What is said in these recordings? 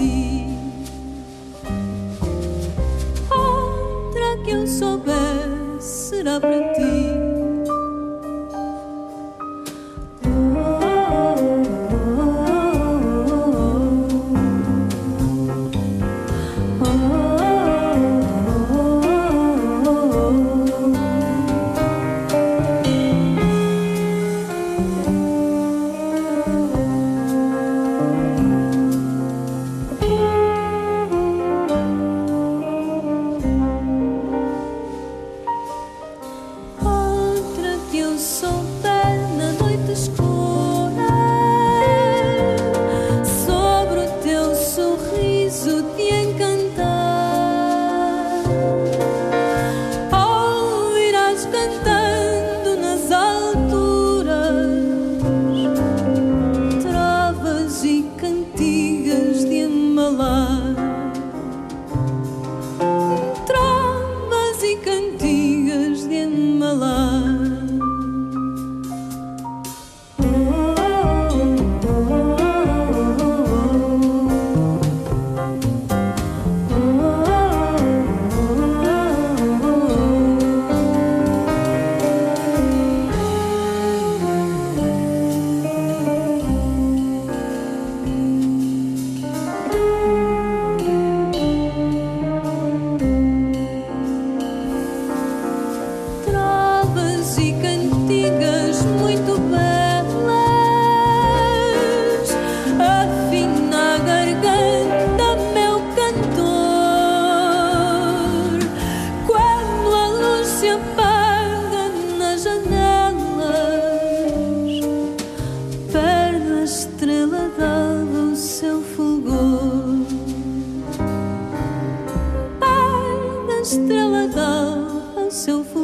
ti. Outra que eu souber será para ti. Estrela d'alva o seu fulgor.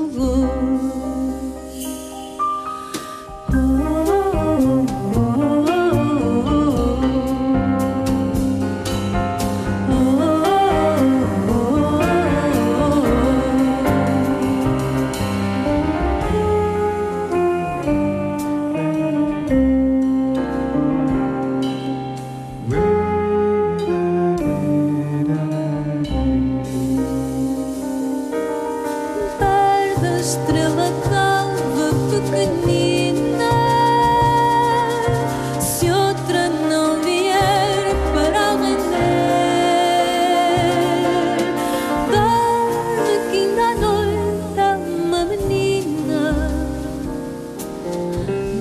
Estrela d'alva pequenina. Se outra não vier para render Dar que ainda à noite há uma menina.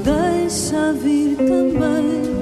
Deixa vir também